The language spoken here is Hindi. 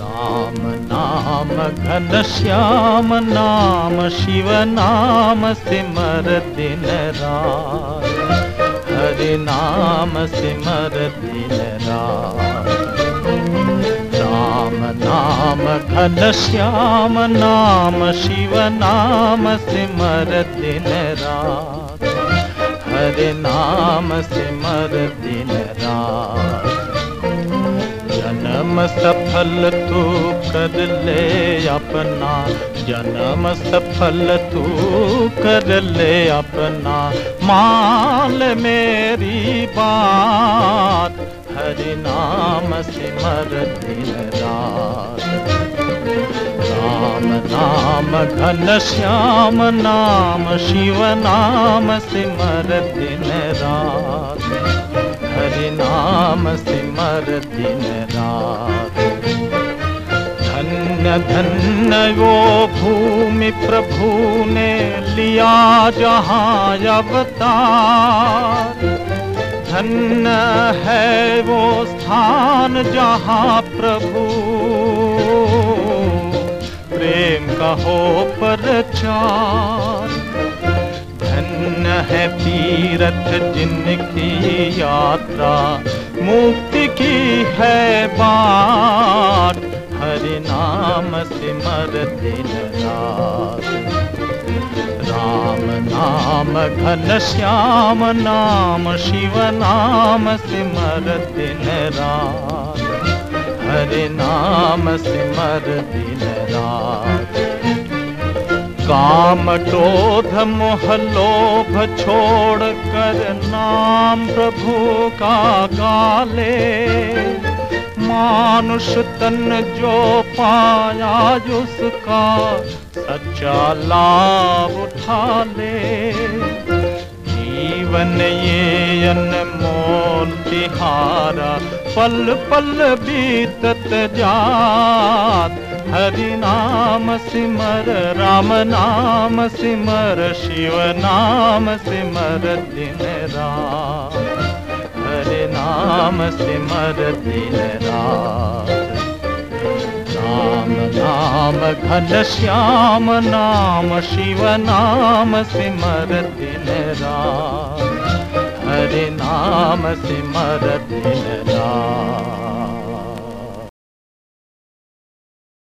राम नाम घन श्याम नाम शिव नाम सिमर दिन रात। हरि नाम सिमर दिन राम नाम घन श्याम नाम शिव नाम सिमर दिन रात। हरि नाम सिमर दिन रात सफल तू कर ले अपना जन्म सफल तू कर ले अपना। मान मेरी बात, हरि नाम सिमर दिन रात। राम नाम, घन श्याम नाम, शिव नाम सिमर दिन रात। नाम सिमर दिन रात। धन्य धन्य वो भूमि प्रभु ने लिया जहाँ अवतार। धन्य है वो स्थान जहाँ प्रभु। प्रेम का हो प्रचार धन्य है तीरथ जिनकी यात्रा। मुक्ति की है बात, हरि नाम सिमर दिन रात। राम नाम घन श्याम, नाम शिव, नाम सिमर दिन रात। हरि नाम सिमर दिन रात। काम क्रोध मोह लोभ छोड़ कर नाम प्रभु का गाले। मानुष तन जो पाया उसका सच्चा लाभ उठा ले। जीवन ये अनमोल तिहारा पल पल बीतत जात हरि नाम सिमर राम नाम सिमर शिव नाम सिमर दिन रात। हरि नाम सिमर दिन रात। राम नाम घन श्याम नाम शिव नाम सिमर दिन रात। हरि नाम सिमर दिन रात